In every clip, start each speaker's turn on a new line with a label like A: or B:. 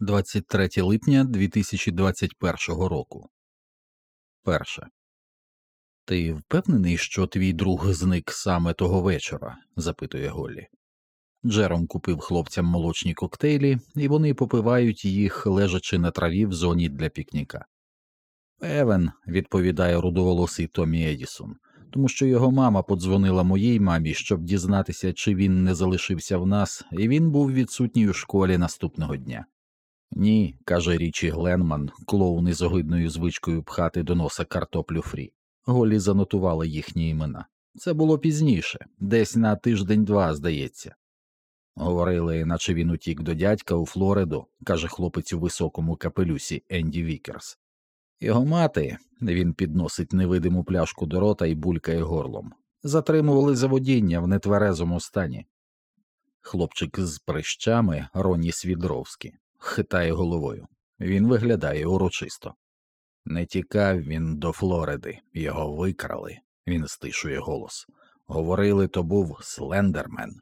A: 23 липня 2021 року. Перше. Ти впевнений, що твій друг зник саме того вечора? запитує Голлі. Джером купив хлопцям молочні коктейлі, і вони попивають їх, лежачи на траві в зоні для пікніка. Певен, відповідає рудоволосий Томі Едісон, тому що його мама подзвонила моїй мамі, щоб дізнатися, чи він не залишився в нас, і він був відсутній у школі наступного дня. Ні, каже Річі Гленман, клоун із огидною звичкою пхати до носа картоплю фрі. Голлі занотувала їхні імена. Це було пізніше, десь на тиждень-два, здається. Говорили, наче він утік до дядька у Флориду, каже хлопець у високому капелюсі Енді Вікерс. Його мати, він підносить невидиму пляшку до рота і булькає горлом, затримували за водіння в нетверезому стані. Хлопчик з прищами Роні Свідровський хитає головою. Він виглядає урочисто. Не тікав він до Флориди, його викрали, він стишує голос. Говорили, то був Слендермен.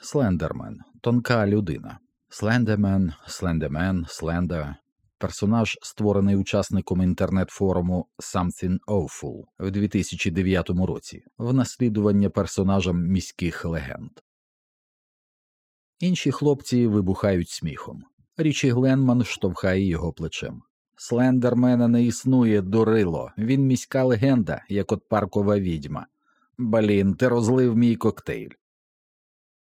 A: Слендермен тонка людина. Слендермен, Слендермен, Слендер. Персонаж, створений учасником інтернет-форуму Something Awful в 2009 році, в наслідування персонажам міських легенд. Інші хлопці вибухають сміхом. Річі Гленман штовхає його плечем. Слендермена не існує, дурило, він міська легенда, як от паркова відьма. Блін, ти розлив мій коктейль.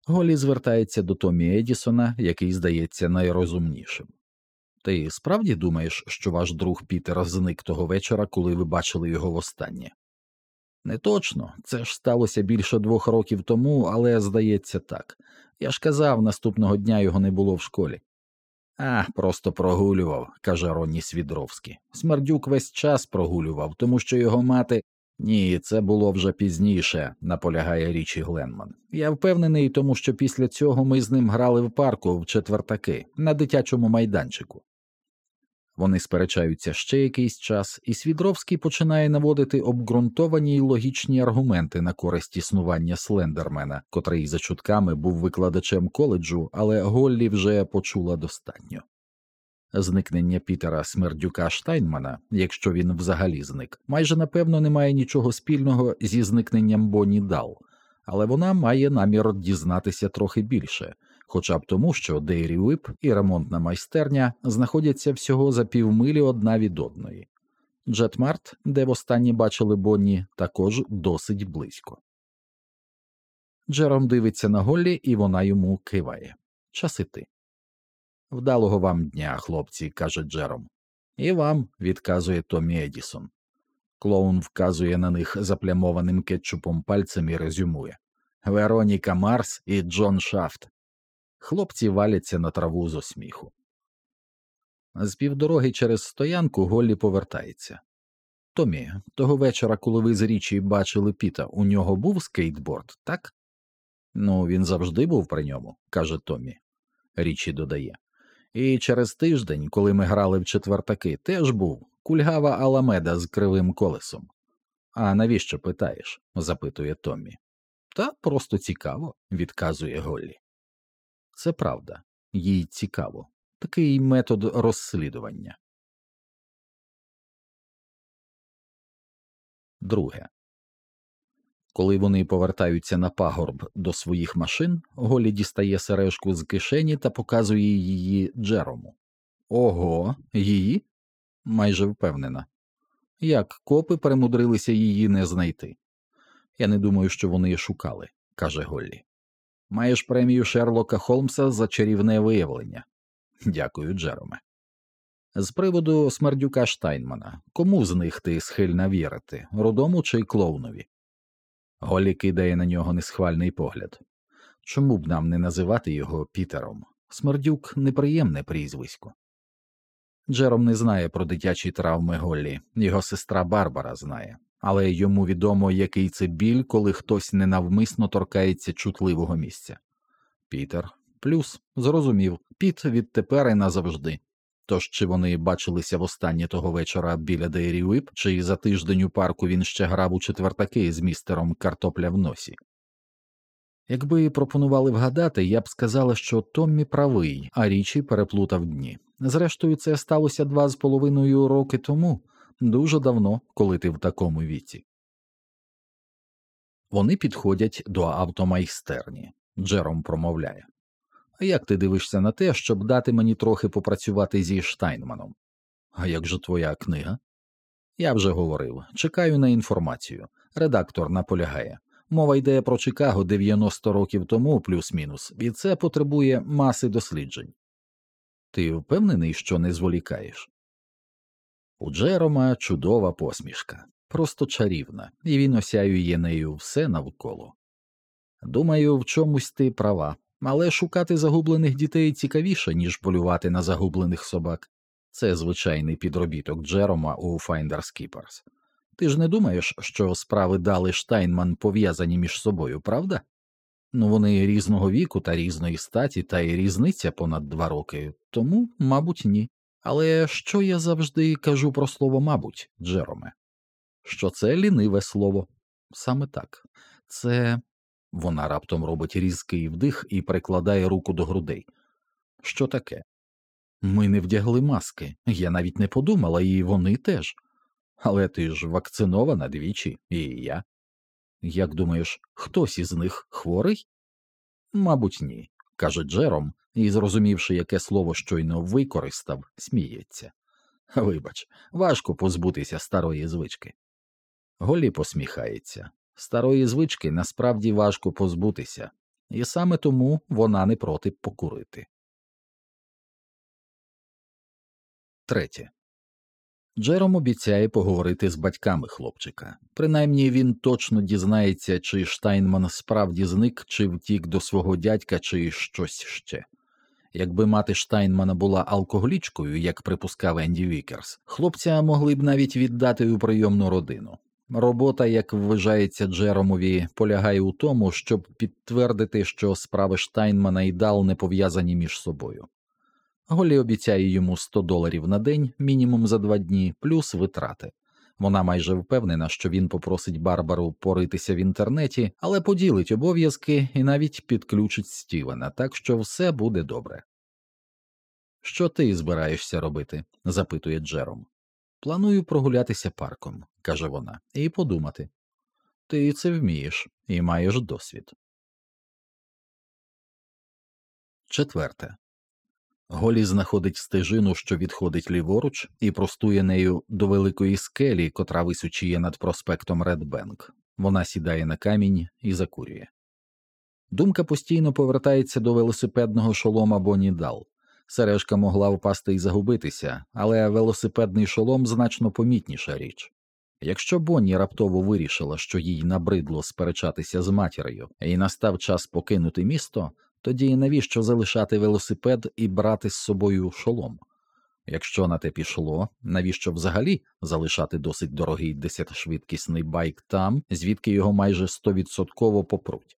A: Голі звертається до Томі Едісона, який здається найрозумнішим. Ти справді думаєш, що ваш друг Пітер зник того вечора, коли ви бачили його востаннє? Не точно, це ж сталося більше двох років тому, але здається так. Я ж казав, наступного дня його не було в школі. А, просто прогулював, каже Ронні Свідровський. Смердюк весь час прогулював, тому що його мати. Ні, це було вже пізніше, наполягає Річі Гленман. Я впевнений, тому що після цього ми з ним грали в парку в четвертаки на дитячому майданчику. Вони сперечаються ще якийсь час, і Свідровський починає наводити обґрунтовані й логічні аргументи на користь існування Слендермена, котрий за чутками був викладачем коледжу, але Голлі вже почула достатньо. Зникнення Пітера Смердюка Штайнмана, якщо він взагалі зник, майже напевно не має нічого спільного зі зникненням Бонні Дал, але вона має намір дізнатися трохи більше хоча б тому, що Дейрі Вип і ремонтна майстерня знаходяться всього за півмилі одна від одної. Джетмарт, де востаннє бачили Бонні, також досить близько. Джером дивиться на Голлі, і вона йому киває. Час іти. Вдалого вам дня, хлопці, каже Джером. І вам, відказує Томмі Едісон. Клоун вказує на них заплямованим кетчупом пальцем і резюмує Вероніка Марс і Джон Шафт. Хлопці валяться на траву зо сміху. З півдороги через стоянку Голлі повертається. Томмі, того вечора, коли ви з Річі бачили Піта, у нього був скейтборд, так? Ну, він завжди був при ньому, каже Томі. Річі додає. І через тиждень, коли ми грали в четвертаки, теж був кульгава аламеда з кривим колесом. А навіщо питаєш? запитує Томі. Та просто цікаво, відказує Голлі. Це правда, їй цікаво такий метод розслідування. Друге. Коли вони повертаються на пагорб до своїх машин, Голі дістає сережку з кишені та показує її Джерому. Ого, її? майже впевнена. Як копи перемудрилися її не знайти. Я не думаю, що вони шукали, каже Голлі. Маєш премію Шерлока Холмса за чарівне виявлення. Дякую, Джероме. З приводу смердюка Штайнмана кому з них ти схильна вірити, рудому чи клоунові? Голі кидає на нього несхвальний погляд. Чому б нам не називати його Пітером? Смердюк неприємне прізвисько. Джером не знає про дитячі травми Голлі, його сестра Барбара знає, але йому відомо, який це біль, коли хтось ненавмисно торкається чутливого місця. Пітер, плюс, зрозумів, піт відтепер і назавжди. Тож чи вони бачилися востаннє того вечора біля Дейрі Вип, чи за тиждень у парку він ще грав у четвертаки з містером картопля в носі. Якби пропонували вгадати, я б сказала, що Томмі правий, а річі переплутав дні. Зрештою, це сталося два з половиною роки тому, дуже давно, коли ти в такому віці. Вони підходять до автомайстерні. Джером промовляє. А як ти дивишся на те, щоб дати мені трохи попрацювати зі Штайнманом? А як же твоя книга? Я вже говорив. Чекаю на інформацію. Редактор наполягає. Мова йде про Чикаго 90 років тому, плюс-мінус, і це потребує маси досліджень. Ти впевнений, що не зволікаєш? У Джерома чудова посмішка, просто чарівна, і він осяює нею все навколо. Думаю, в чомусь ти права, але шукати загублених дітей цікавіше, ніж полювати на загублених собак. Це звичайний підробіток Джерома у Finders Keepers. Ти ж не думаєш, що справи Дали Штайнман пов'язані між собою, правда? Ну вони різного віку та різної статі, та й різниця понад два роки, тому, мабуть, ні. Але що я завжди кажу про слово мабуть, Джероме? Що це ліниве слово? Саме так. Це. Вона раптом робить різкий вдих і прикладає руку до грудей. Що таке? Ми не вдягли маски, я навіть не подумала, і вони теж. Але ти ж вакцинована двічі, і я. Як думаєш, хтось із них хворий? Мабуть, ні, каже Джером, і, зрозумівши, яке слово щойно використав, сміється. Вибач, важко позбутися старої звички. Голі посміхається. Старої звички насправді важко позбутися, і саме тому вона не проти покурити. Третє. Джером обіцяє поговорити з батьками хлопчика. Принаймні він точно дізнається, чи Штайнман справді зник, чи втік до свого дядька, чи щось ще. Якби мати Штайнмана була алкоголічкою, як припускав Енді Вікерс, хлопця могли б навіть віддати у прийомну родину. Робота, як вважається Джеромові, полягає у тому, щоб підтвердити, що справи Штайнмана і Дал не пов'язані між собою. Голі обіцяє йому 100 доларів на день, мінімум за два дні, плюс витрати. Вона майже впевнена, що він попросить Барбару поритися в інтернеті, але поділить обов'язки і навіть підключить Стівена, так що все буде добре. Що ти збираєшся робити? запитує Джером. Планую прогулятися парком, каже вона, і подумати. Ти це вмієш і маєш досвід. Четверте. Голі знаходить стежину, що відходить ліворуч, і простує нею до великої скелі, котра височіє над проспектом Редбенк. Вона сідає на камінь і закурює. Думка постійно повертається до велосипедного шолома Бонні Дал. Сережка могла впасти і загубитися, але велосипедний шолом значно помітніша річ. Якщо Бонні раптово вирішила, що їй набридло сперечатися з матір'ю, і настав час покинути місто, тоді навіщо залишати велосипед і брати з собою шолом? Якщо на те пішло, навіщо взагалі залишати досить дорогий десятишвидкісний байк там, звідки його майже стовідсотково попруть?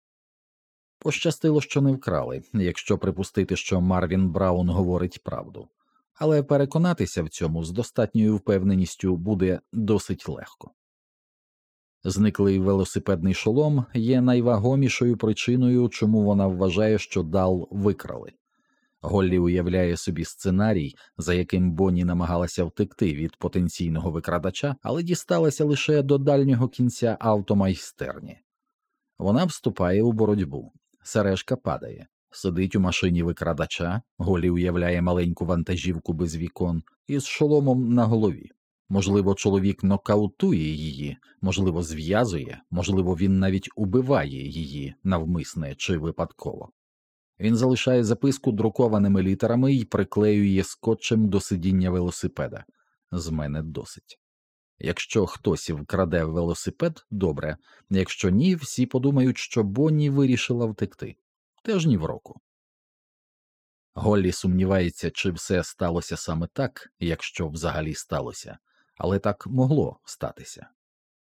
A: Пощастило, що не вкрали, якщо припустити, що Марвін Браун говорить правду, але переконатися в цьому з достатньою впевненістю буде досить легко. Зниклий велосипедний шолом є найвагомішою причиною, чому вона вважає, що дал викрали. Голлі уявляє собі сценарій, за яким Бонні намагалася втекти від потенційного викрадача, але дісталася лише до дальнього кінця автомайстерні. Вона вступає у боротьбу. Сережка падає, сидить у машині викрадача, Голлі уявляє маленьку вантажівку без вікон із шоломом на голові. Можливо, чоловік нокаутує її, можливо, зв'язує, можливо, він навіть убиває її навмисне чи випадково. Він залишає записку друкованими літерами і приклеює скотчем до сидіння велосипеда. З мене досить. Якщо хтось вкраде велосипед, добре, якщо ні, всі подумають, що Бонні вирішила втекти. Теж ні в року. Голлі сумнівається, чи все сталося саме так, якщо взагалі сталося але так могло статися.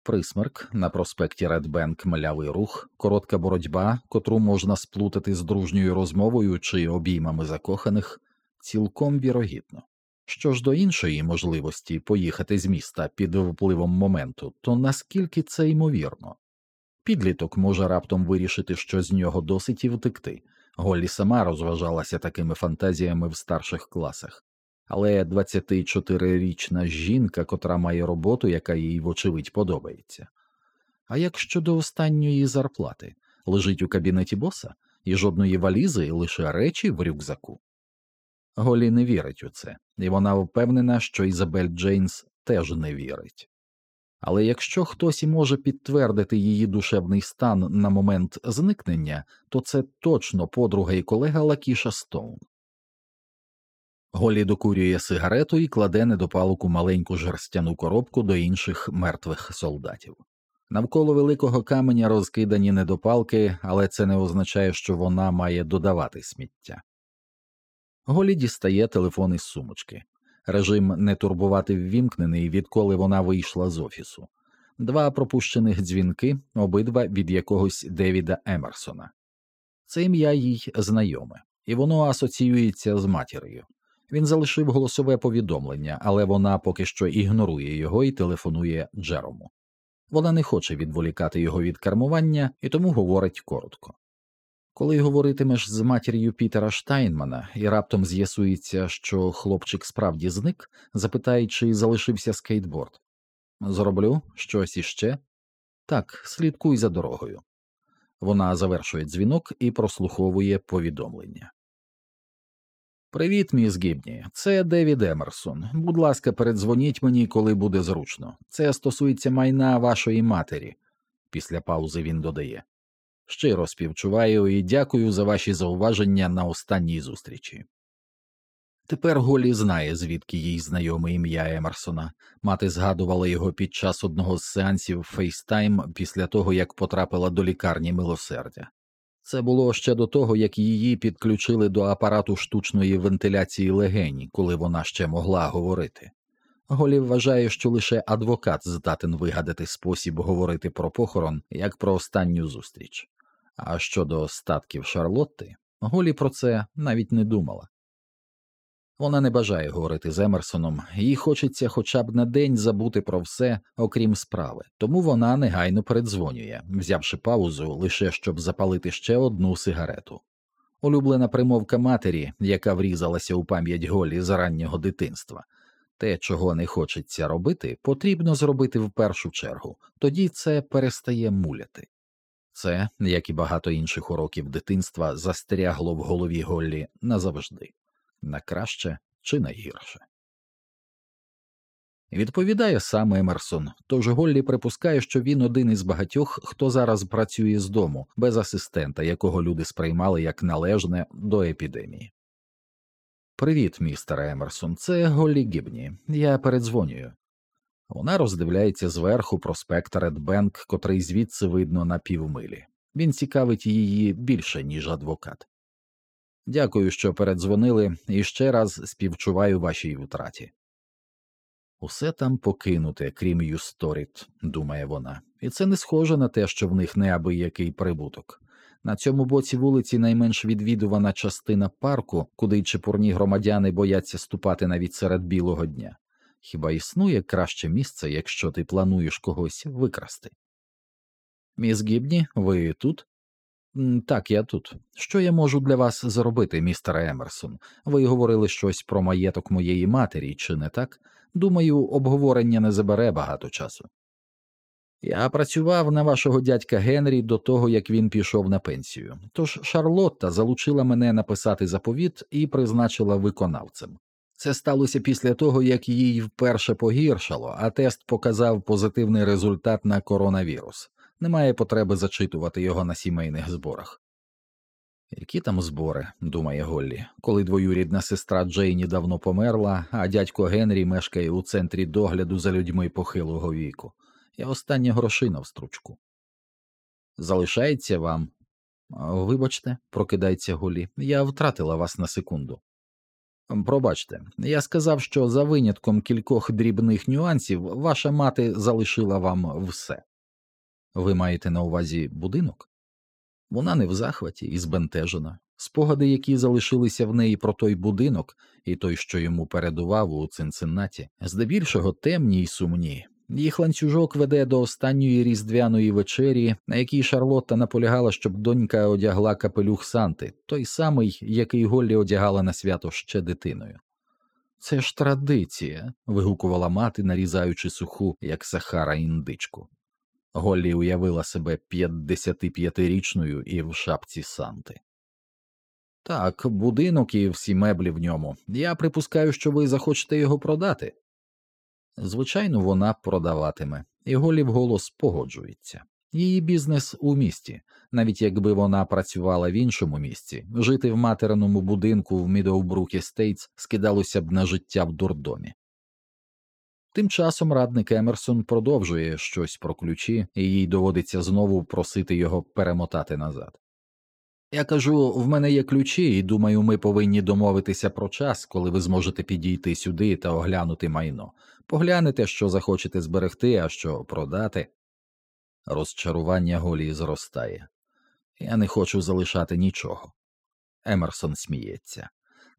A: Присмерк на проспекті Редбенк млявий рух, коротка боротьба, котру можна сплутати з дружньою розмовою чи обіймами закоханих, цілком вірогідно. Що ж до іншої можливості поїхати з міста під впливом моменту, то наскільки це ймовірно? Підліток може раптом вирішити, що з нього досить і втекти. Голлі сама розважалася такими фантазіями в старших класах. Але 24-річна жінка, котра має роботу, яка їй, вочевидь, подобається. А як щодо останньої зарплати, лежить у кабінеті боса і жодної валізи, лише речі в рюкзаку. Голі не вірить у це, і вона впевнена, що Ізабель Джейнс теж не вірить. Але якщо хтось і може підтвердити її душевний стан на момент зникнення, то це точно подруга і колега Лакіша Стоун. Голі докурює сигарету і кладе недопалку маленьку жерстяну коробку до інших мертвих солдатів. Навколо великого каменя розкидані недопалки, але це не означає, що вона має додавати сміття. Голі дістає телефон із сумочки. Режим не турбувати ввімкнений, відколи вона вийшла з офісу. Два пропущених дзвінки, обидва від якогось Девіда Емерсона. Це ім'я їй знайоме, і воно асоціюється з матір'ю. Він залишив голосове повідомлення, але вона поки що ігнорує його і телефонує Джерому. Вона не хоче відволікати його від кермування і тому говорить коротко. Коли говоритимеш з матір'ю Пітера Штайнмана і раптом з'ясується, що хлопчик справді зник, запитай, чи залишився скейтборд. Зроблю щось іще? Так, слідкуй за дорогою. Вона завершує дзвінок і прослуховує повідомлення. Привіт, міс Гібні. Це Девід Емерсон. Будь ласка, передзвоніть мені, коли буде зручно. Це стосується майна вашої матері. Після паузи він додає. Щиро співчуваю і дякую за ваші зауваження на останній зустрічі. Тепер Голі знає, звідки їй знайоме ім'я Емерсона. Мати згадувала його під час одного з сеансів FaceTime після того, як потрапила до лікарні милосердя. Це було ще до того, як її підключили до апарату штучної вентиляції легені, коли вона ще могла говорити. Голі вважає, що лише адвокат здатен вигадати спосіб говорити про похорон як про останню зустріч. А щодо статків Шарлотти, Голі про це навіть не думала. Вона не бажає говорити з Емерсоном, їй хочеться хоча б на день забути про все, окрім справи, тому вона негайно передзвонює, взявши паузу лише щоб запалити ще одну сигарету. Улюблена примовка матері, яка врізалася у пам'ять Голі з раннього дитинства. Те, чого не хочеться робити, потрібно зробити в першу чергу, тоді це перестає муляти. Це, як і багато інших уроків дитинства, застрягло в голові Голлі назавжди на краще чи на гірше. Відповідає сам Емерсон, тож Голлі припускає, що він один із багатьох, хто зараз працює з дому, без асистента, якого люди сприймали як належне до епідемії. Привіт, містер Емерсон, це Голлі Гібні. Я передзвонюю. Вона роздивляється зверху проспект Редбенк, котрий звідси видно на півмилі. Він цікавить її більше, ніж адвокат. Дякую, що передзвонили, і ще раз співчуваю вашій втраті. Усе там покинуте, крім Ю-Стор-Іт, думає вона, і це не схоже на те, що в них неабиякий прибуток. На цьому боці вулиці найменш відвідувана частина парку, куди чепурні громадяни бояться ступати навіть серед білого дня. Хіба існує краще місце, якщо ти плануєш когось викрасти? Міс Гібні, ви тут? Так, я тут. Що я можу для вас зробити, містер Емерсон? Ви говорили щось про маєток моєї матері, чи не так? Думаю, обговорення не забере багато часу. Я працював на вашого дядька Генрі до того, як він пішов на пенсію. Тож Шарлотта залучила мене написати заповіт і призначила виконавцем. Це сталося після того, як їй вперше погіршало, а тест показав позитивний результат на коронавірус немає потреби зачитувати його на сімейних зборах. Які там збори, думає Голлі, коли двоюрідна сестра Джейні давно померла, а дядько Генрі мешкає у центрі догляду за людьми похилого віку, Я остання грошина в стручку. Залишається вам. Вибачте, прокидається Голлі, я втратила вас на секунду. Пробачте, я сказав, що за винятком кількох дрібних нюансів ваша мати залишила вам все. Ви маєте на увазі будинок? Вона не в захваті і збентежена. Спогади, які залишилися в неї про той будинок і той, що йому передував у Цинциннаті, здебільшого темні й сумні, Їх ланцюжок веде до останньої різдвяної вечері, на якій Шарлотта наполягала, щоб донька одягла капелюх Санти, той самий, який Голлі одягала на свято ще дитиною. Це ж традиція. вигукувала мати, нарізаючи суху, як Сахара індичку. Голлі уявила себе 55-річною і в шапці Санти. Так, будинок і всі меблі в ньому. Я припускаю, що ви захочете його продати. Звичайно, вона продаватиме, і Голлі вголос погоджується. Її бізнес у місті, навіть якби вона працювала в іншому місці, жити в материному будинку в Мідоубрук Естейтс скидалося б на життя в дурдомі. Тим часом радник Емерсон продовжує щось про ключі, і їй доводиться знову просити його перемотати назад. Я кажу, в мене є ключі, і думаю, ми повинні домовитися про час, коли ви зможете підійти сюди та оглянути майно. Поглянете, що захочете зберегти, а що продати. Розчарування голі зростає. Я не хочу залишати нічого. Емерсон сміється.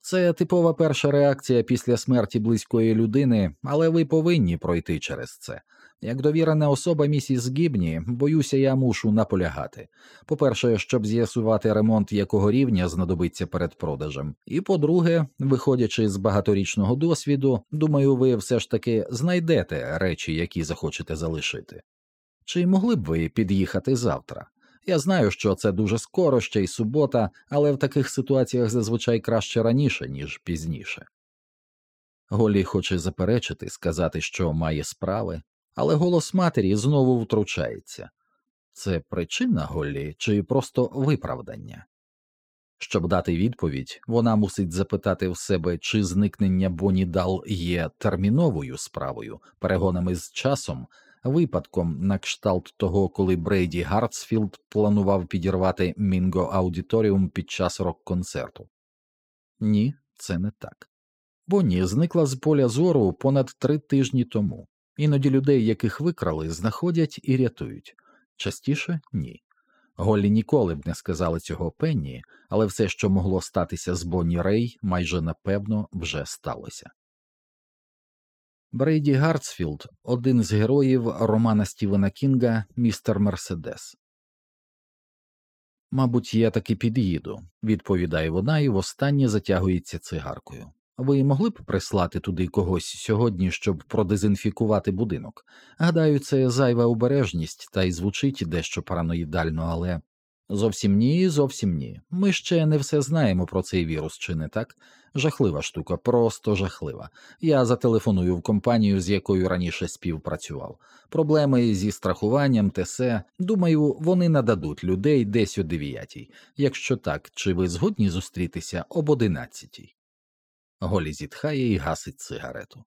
A: Це типова перша реакція після смерті близької людини, але ви повинні пройти через це. Як довірена особа місіс Гібні, боюся, я мушу наполягати. По-перше, щоб з'ясувати ремонт якого рівня знадобиться перед продажем. І по-друге, виходячи з багаторічного досвіду, думаю, ви все ж таки знайдете речі, які захочете залишити. Чи могли б ви під'їхати завтра? Я знаю, що це дуже скоро ще й субота, але в таких ситуаціях зазвичай краще раніше, ніж пізніше. Голлі хоче заперечити, сказати, що має справи, але голос матері знову втручається це причина Голлі чи просто виправдання? Щоб дати відповідь, вона мусить запитати в себе, чи зникнення Бонні Дал є терміновою справою, перегонами з часом, випадком на кшталт того, коли Брейді Гартсфілд планував підірвати Мінго Аудиторіум під час рок-концерту. Ні, це не так. Бонні зникла з поля зору понад три тижні тому. Іноді людей, яких викрали, знаходять і рятують. Частіше ні. Голлі ніколи б не сказала цього Пенні, але все, що могло статися з Бонні Рей, майже напевно вже сталося. Брейді Гартсфілд один з героїв романа Стівена Кінга Містер Мерседес. Мабуть, я таки під'їду, відповідає вона і востаннє затягується цигаркою. Ви могли б прислати туди когось сьогодні, щоб продезінфікувати будинок? Гадаю, це зайва обережність та й звучить дещо параноїдально, але зовсім ні, зовсім ні. Ми ще не все знаємо про цей вірус, чи не так? Жахлива штука, просто жахлива. Я зателефоную в компанію, з якою раніше співпрацював. Проблеми зі страхуванням, тесе. Думаю, вони нададуть людей десь о дев'ятій. Якщо так, чи ви згодні зустрітися об одинадцятій? Голі зітхає і гасить цигарету.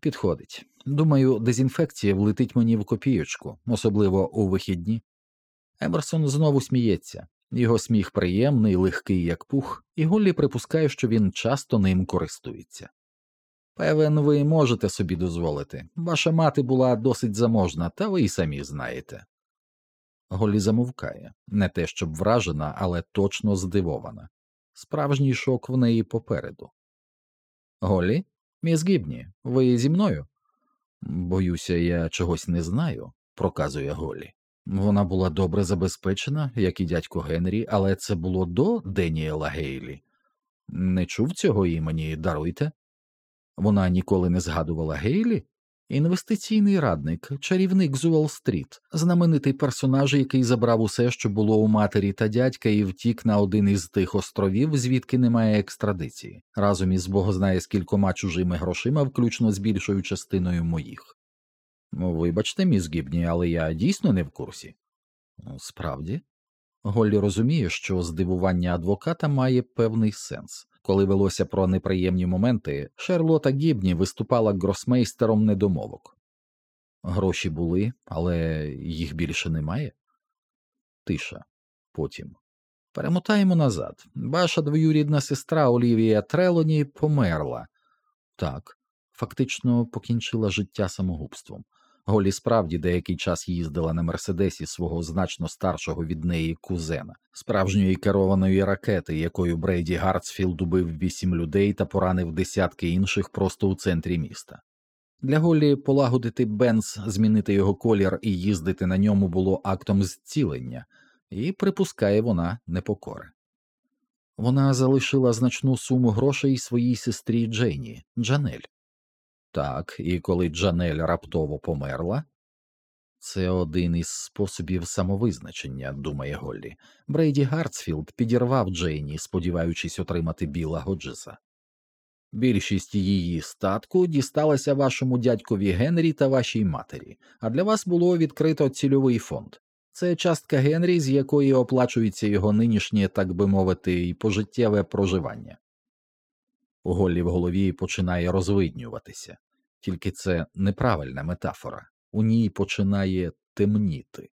A: Підходить. Думаю, дезінфекція влетить мені в копійочку, особливо у вихідні. Емерсон знову сміється. Його сміх приємний, легкий, як пух, і Голлі припускає, що він часто ним користується. Певен, ви можете собі дозволити. Ваша мати була досить заможна, та ви й самі знаєте. Голлі замовкає, не те щоб вражена, але точно здивована. Справжній шок в неї попереду. Голлі? Міс Гібні, ви зі мною? Боюся, я чогось не знаю, проказує Голлі. Вона була добре забезпечена, як і дядько Генрі, але це було до Деніела Гейлі. Не чув цього імені, даруйте. Вона ніколи не згадувала Гейлі? Інвестиційний радник, чарівник з Уолл-стріт, знаменитий персонаж, який забрав усе, що було у матері та дядька, і втік на один із тих островів, звідки немає екстрадиції, разом із бог знає скількома чужими грошима, включно з більшою частиною моїх. Вибачте, міс Гібні, але я дійсно не в курсі. Справді, Голлі розуміє, що здивування адвоката має певний сенс. Коли велося про неприємні моменти, Шерлота Гібні виступала гросмейстером недомовок. Гроші були, але їх більше немає. Тиша. Потім. Перемотаємо назад. Ваша двоюрідна сестра Олівія Трелоні померла. Так, фактично покінчила життя самогубством. Голлі справді деякий час їздила на мерседесі свого значно старшого від неї кузена, справжньої керованої ракети, якою Брейді Гартсфілд убив вісім людей та поранив десятки інших просто у центрі міста. Для Голлі полагодити Бенз, змінити його колір і їздити на ньому було актом зцілення, і припускає вона непокори. Вона залишила значну суму грошей своїй сестрі Джейні, Джанель. Так, і коли Джанель раптово померла. Це один із способів самовизначення, думає Голлі. Брейді Гартсфілд підірвав Джейні, сподіваючись отримати Білла Годжеса. Більшість її статку дісталася вашому дядькові Генрі та вашій матері, а для вас було відкрито цільовий фонд. Це частка Генрі, з якої оплачується його нинішнє, так би мовити, і пожиттєве проживання. Голлі в голові починає розвиднюватися, тільки це неправильна метафора, у ній починає темніти.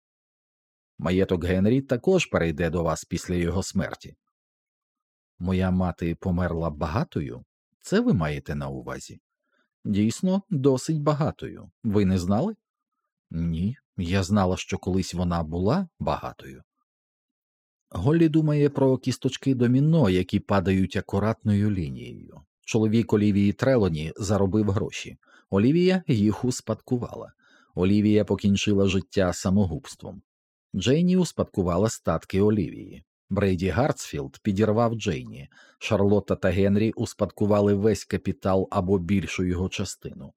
A: Маєток Генрі також перейде до вас після його смерті. Моя мати померла багатою, це ви маєте на увазі? Дійсно, досить багатою. Ви не знали? Ні, я знала, що колись вона була багатою. Голлі думає про кісточки доміно, які падають акуратною лінією. Чоловік Олівії Трелоні заробив гроші. Олівія їх успадкувала. Олівія покінчила життя самогубством. Джейні успадкувала статки Олівії. Брейді Гартсфілд підірвав Джейні, Шарлотта та Генрі успадкували весь капітал або більшу його частину.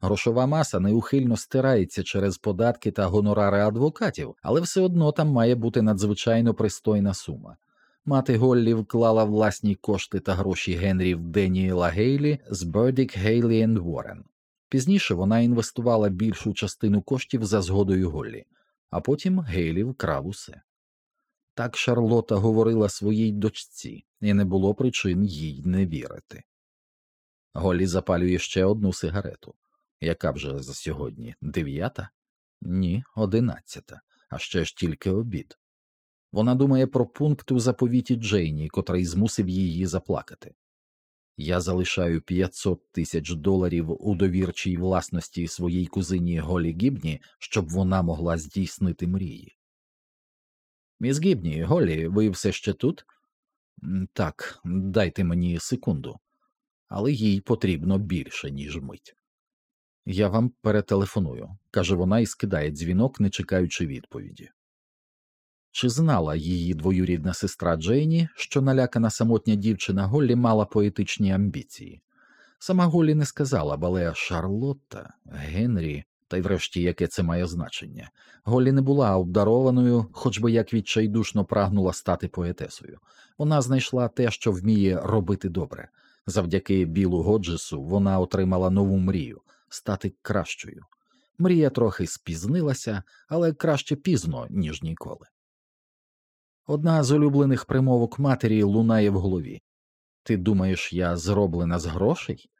A: Грошова маса неухильно стирається через податки та гонорари адвокатів, але все одно там має бути надзвичайно пристойна сума. Мати Голлі вклала власні кошти та гроші Генрі в Деніела Гейлі з Бердік Гейлі Уоррен. Пізніше вона інвестувала більшу частину коштів за згодою Голлі, а потім Гейлі вкрав усе. Так Шарлота говорила своїй дочці, і не було причин їй не вірити. Голлі запалює ще одну сигарету. Яка вже за сьогодні? Дев'ята? Ні, одинадцята, а ще ж тільки обід. Вона думає про пункт у заповіті Джейні, котрий змусив її заплакати. Я залишаю 500 тисяч доларів у довірчій власності своїй кузині Голі Гібні, щоб вона могла здійснити мрії. Міс Гібні, Голі, ви все ще тут? Так, дайте мені секунду, але їй потрібно більше, ніж мить. Я вам перетелефоную, каже вона і скидає дзвінок, не чекаючи відповіді. Чи знала її двоюрідна сестра Джейні, що налякана самотня дівчина Голлі мала поетичні амбіції? Сама Голлі не сказала, але Шарлотта, Генрі, та й врешті яке це має значення. Голлі не була обдарованою, хоч би як відчайдушно прагнула стати поетесою. Вона знайшла те, що вміє робити добре. Завдяки Білу Годжесу вона отримала нову мрію стати кращою. Мрія трохи спізнилася, але краще пізно, ніж ніколи. Одна з улюблених примовок матері лунає в голові Ти думаєш, я зроблена з грошей?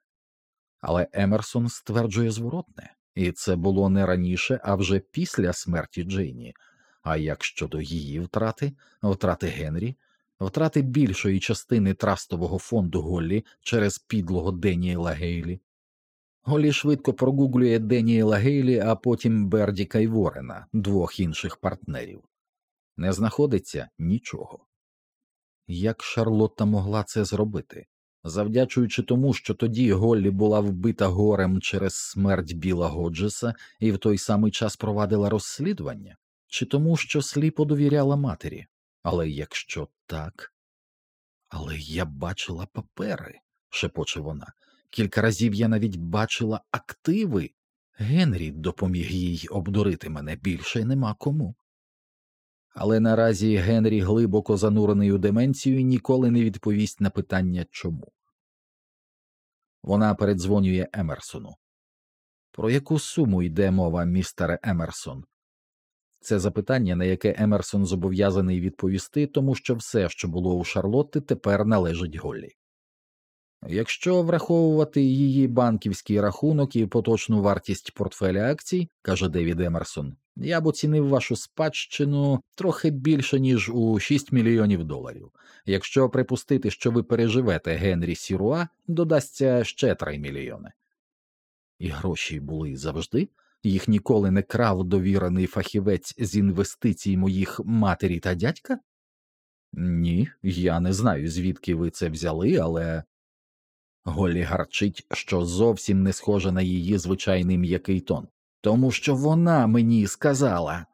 A: Але Емерсон стверджує зворотне, і це було не раніше, а вже після смерті Джейні. А як щодо її втрати, втрати Генрі, втрати більшої частини трастового фонду Голлі через підлого Деніела Гейлі, Голі швидко прогуглює Деніела Гейлі, а потім Бердіка й Ворена, двох інших партнерів. Не знаходиться нічого. Як Шарлотта могла це зробити? Завдячуючи тому, що тоді Голлі була вбита горем через смерть Біла Годжеса і в той самий час провадила розслідування, чи тому, що сліпо довіряла матері. Але якщо так. Але я бачила папери, шепоче вона. Кілька разів я навіть бачила активи. Генрі допоміг їй обдурити мене більше нема кому. Але наразі Генрі, глибоко занурений у деменцію, ніколи не відповість на питання чому. Вона передзвонює Емерсону. Про яку суму йде мова, містере Емерсон? Це запитання, на яке Емерсон зобов'язаний відповісти, тому що все, що було у Шарлотти, тепер належить Голлі. Якщо враховувати її банківський рахунок і поточну вартість портфеля акцій, каже Девід Емерсон, я б оцінив вашу спадщину трохи більше, ніж у 6 мільйонів доларів. Якщо припустити, що ви переживете Генрі Сіруа, додасться ще 3 мільйони. І гроші були завжди. Їх ніколи не крав довірений фахівець з інвестицій моїх матері та дядька? Ні, я не знаю, звідки ви це взяли, але Голі гарчить, що зовсім не схоже на її звичайний м'який тон, тому що вона мені сказала.